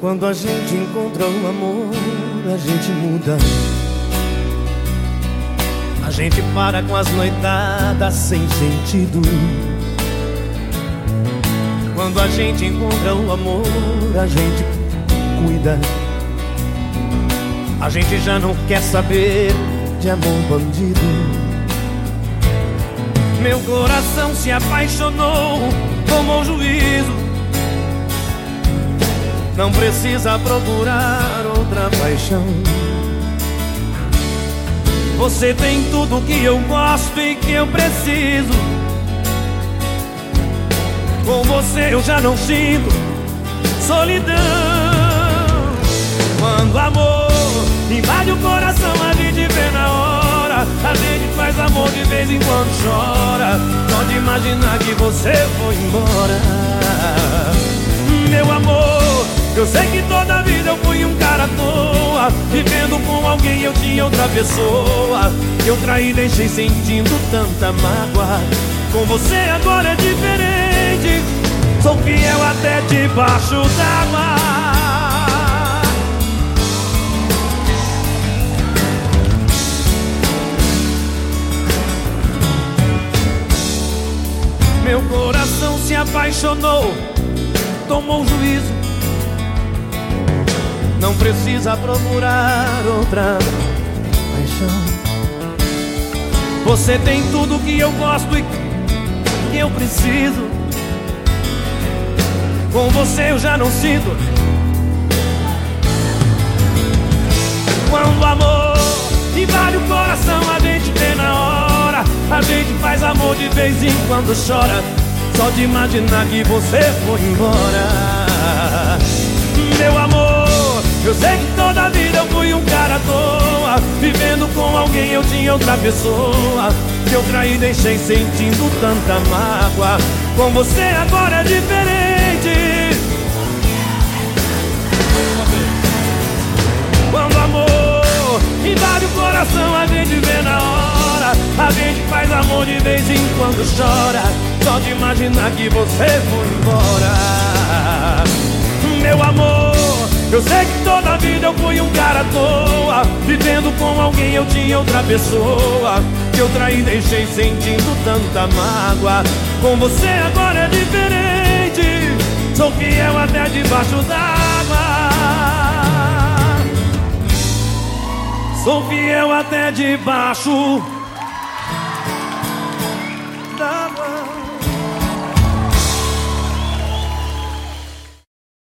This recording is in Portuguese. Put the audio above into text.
Quando a gente encontra o amor, a gente muda. A gente para com as noitadas sem sentido. Quando a gente encontra o amor, a gente cuida. A gente já não quer saber de amor bandido. Meu coração se apaixonou, tomou juízo. Não precisa procurar outra paixão. Você tem tudo que eu gosto e que eu preciso. Com você eu já não sinto solidão. Quando o amor invade o coração, a gente vê na hora. A gente faz amor de vez em quando chora. Pode imaginar que você foi embora. Meu amor, eu sei que toda vida eu fui um cara à toa Vivendo com alguém eu tinha outra pessoa. Eu traí deixei sentindo tanta mágoa. Com você agora é diferente Sou fiel até debaixo d'água. Meu coração se apaixonou Tomou juízo não precisa procurar outra paixão. Você tem tudo que eu gosto e que eu preciso. Com você eu já não sinto. Quando o amor invade o coração, a gente tem na hora. A gente faz amor de vez em quando chora. Só de imaginar que você foi embora. Meu amor. Eu sei que toda vida eu fui um cara à toa Vivendo com alguém eu tinha outra pessoa Que eu traí deixei sentindo tanta mágoa. Com você agora é diferente. Quando amor invade o coração a gente vê na hora. A gente faz amor de vez em quando chora Só de imaginar que você foi embora eu sei que toda a vida eu fui um cara à toa Vivendo com alguém eu tinha outra pessoa Que eu traí deixei sentindo tanta mágoa. Com você agora é diferente Sou fiel até debaixo d'água. Sou fiel até debaixo